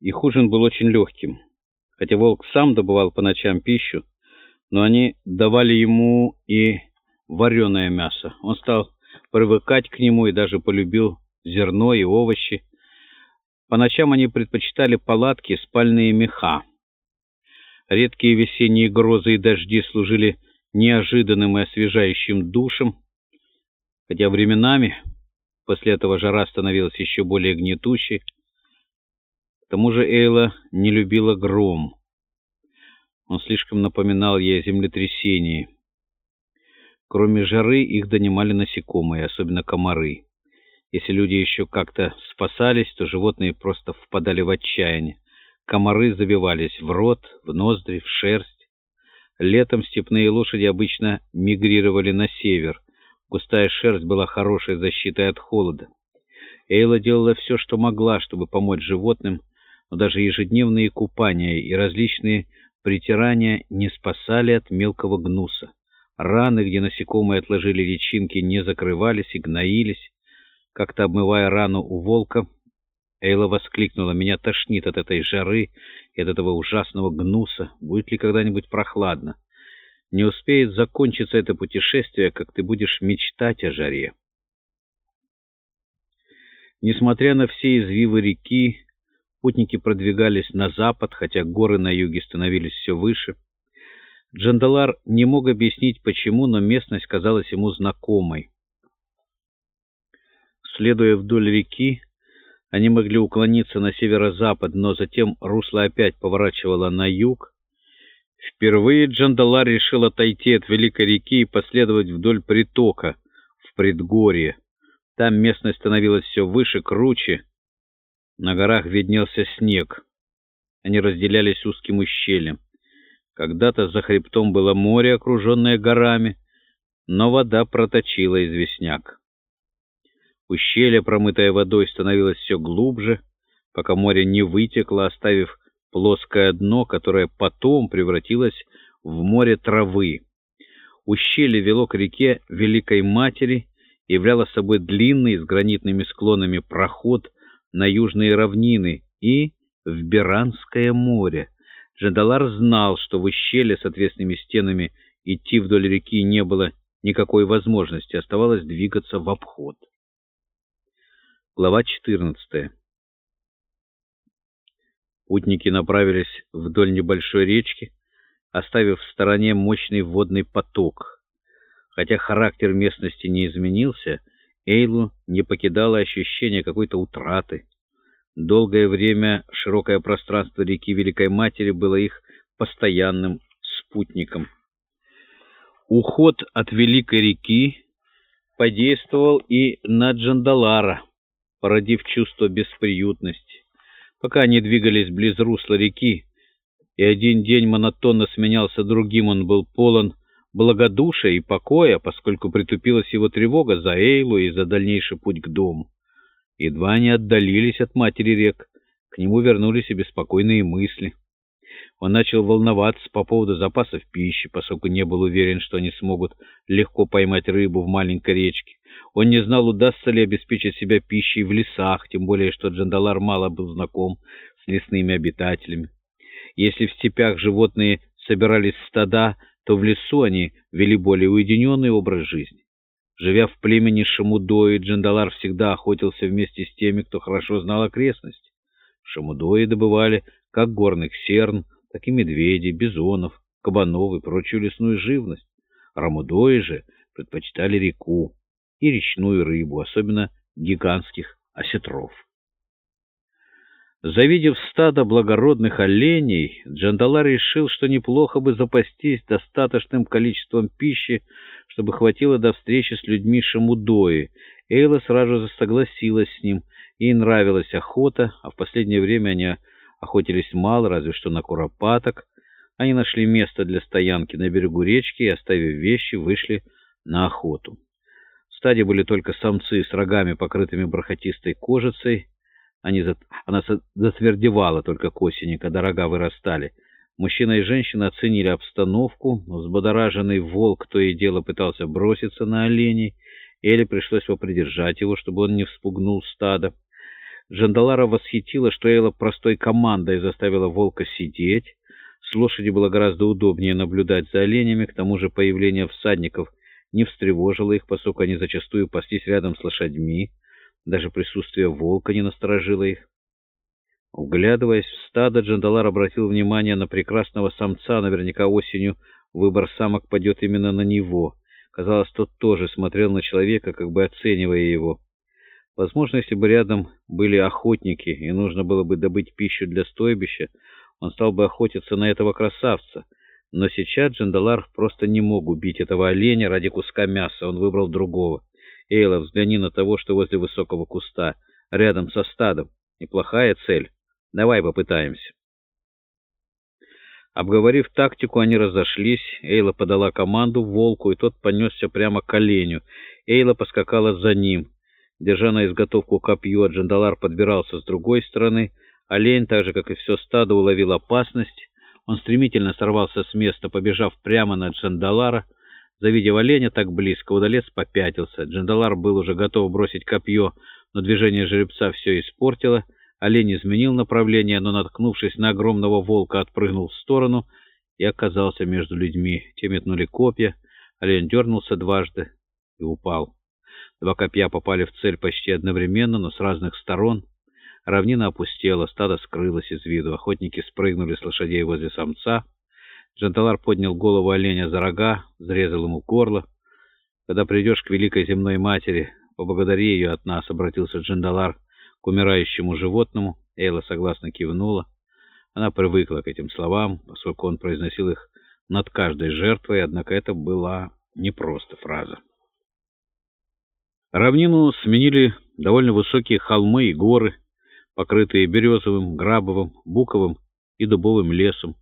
Их ужин был очень легким. Хотя волк сам добывал по ночам пищу, но они давали ему и вареное мясо. Он стал привыкать к нему и даже полюбил зерно и овощи. По ночам они предпочитали палатки, спальные меха. Редкие весенние грозы и дожди служили неожиданным и освежающим душем, хотя временами после этого жара становилась еще более гнетущей. К тому же Эйла не любила гром. Он слишком напоминал ей о землетрясении. Кроме жары их донимали насекомые, особенно комары. Если люди еще как-то спасались, то животные просто впадали в отчаяние. Комары забивались в рот, в ноздри, в шерсть. Летом степные лошади обычно мигрировали на север. Густая шерсть была хорошей защитой от холода. Эйла делала все, что могла, чтобы помочь животным, но даже ежедневные купания и различные притирания не спасали от мелкого гнуса. Раны, где насекомые отложили личинки, не закрывались и гноились. Как-то обмывая рану у волка, Эйла воскликнула, «Меня тошнит от этой жары и от этого ужасного гнуса. Будет ли когда-нибудь прохладно? Не успеет закончиться это путешествие, как ты будешь мечтать о жаре». Несмотря на все извивы реки, Путники продвигались на запад, хотя горы на юге становились все выше. Джандалар не мог объяснить, почему, но местность казалась ему знакомой. Следуя вдоль реки, они могли уклониться на северо-запад, но затем русло опять поворачивало на юг. Впервые Джандалар решил отойти от Великой реки и последовать вдоль притока, в предгорье. Там местность становилась все выше, круче, на горах виднелся снег. Они разделялись узким ущельем. Когда-то за хребтом было море, окруженное горами, но вода проточила известняк. Ущелье, промытое водой, становилось все глубже, пока море не вытекло, оставив плоское дно, которое потом превратилось в море травы. Ущелье вело к реке Великой Матери, являло собой длинный с гранитными склонами проход, на южные равнины и в Беранское море. Джандалар знал, что в ущелье с отвесными стенами идти вдоль реки не было никакой возможности, оставалось двигаться в обход. Глава 14. Путники направились вдоль небольшой речки, оставив в стороне мощный водный поток. Хотя характер местности не изменился, Эйлу не покидало ощущение какой-то утраты. Долгое время широкое пространство реки Великой Матери было их постоянным спутником. Уход от Великой реки подействовал и на Джандалара, породив чувство бесприютности. Пока они двигались близ русла реки, и один день монотонно сменялся другим, он был полон благодушия и покоя, поскольку притупилась его тревога за Эйлу и за дальнейший путь к дому. Едва они отдалились от матери рек, к нему вернулись и беспокойные мысли. Он начал волноваться по поводу запасов пищи, поскольку не был уверен, что они смогут легко поймать рыбу в маленькой речке. Он не знал, удастся ли обеспечить себя пищей в лесах, тем более, что Джандалар мало был знаком с лесными обитателями. Если в степях животные собирались стада, то в лесу они вели более уединенный образ жизни. Живя в племени Шамудои, Джандалар всегда охотился вместе с теми, кто хорошо знал окрестности. Шамудои добывали как горных серн, так и медведей, бизонов, кабанов и прочую лесную живность. Рамудои же предпочитали реку и речную рыбу, особенно гигантских осетров. Завидев стадо благородных оленей, Джандалар решил, что неплохо бы запастись достаточным количеством пищи, чтобы хватило до встречи с людьми Шамудои. Эйла сразу же согласилась с ним. Ей нравилась охота, а в последнее время они охотились мало, разве что на куропаток. Они нашли место для стоянки на берегу речки и, оставив вещи, вышли на охоту. В стаде были только самцы с рогами, покрытыми бархатистой кожицей, они за... Она затвердевала только к осени, когда рога вырастали. Мужчина и женщина оценили обстановку. Взбодораженный волк то и дело пытался броситься на оленей. Эле пришлось попридержать его, чтобы он не вспугнул стадо. Джандалара восхитила, что Эйла простой командой заставила волка сидеть. С лошади было гораздо удобнее наблюдать за оленями, к тому же появление всадников не встревожило их, поскольку они зачастую паслись рядом с лошадьми. Даже присутствие волка не насторожило их. Вглядываясь в стадо, Джандалар обратил внимание на прекрасного самца. Наверняка осенью выбор самок пойдет именно на него. Казалось, тот тоже смотрел на человека, как бы оценивая его. Возможно, если бы рядом были охотники и нужно было бы добыть пищу для стойбища, он стал бы охотиться на этого красавца. Но сейчас Джандалар просто не мог убить этого оленя ради куска мяса. Он выбрал другого. Эйла, взгляни на того, что возле высокого куста, рядом со стадом. Неплохая цель. Давай попытаемся. Обговорив тактику, они разошлись. Эйла подала команду волку, и тот понесся прямо к оленю. Эйла поскакала за ним. Держа на изготовку копье, Джандалар подбирался с другой стороны. Олень, так же, как и все стадо, уловил опасность. Он стремительно сорвался с места, побежав прямо на Джандалара. Завидев оленя так близко, удалец попятился. Джандалар был уже готов бросить копье, но движение жеребца все испортило. Олень изменил направление, но, наткнувшись на огромного волка, отпрыгнул в сторону и оказался между людьми. Те метнули копья. Олень дернулся дважды и упал. Два копья попали в цель почти одновременно, но с разных сторон. Равнина опустела, стадо скрылось из виду. Охотники спрыгнули с лошадей возле самца. Джанталар поднял голову оленя за рога, взрезал ему горло. «Когда придешь к великой земной матери, поблагодари ее от нас», — обратился Джандалар к умирающему животному. Эйла согласно кивнула. Она привыкла к этим словам, поскольку он произносил их над каждой жертвой, однако это была не просто фраза. Равнину сменили довольно высокие холмы и горы, покрытые березовым, грабовым, буковым и дубовым лесом.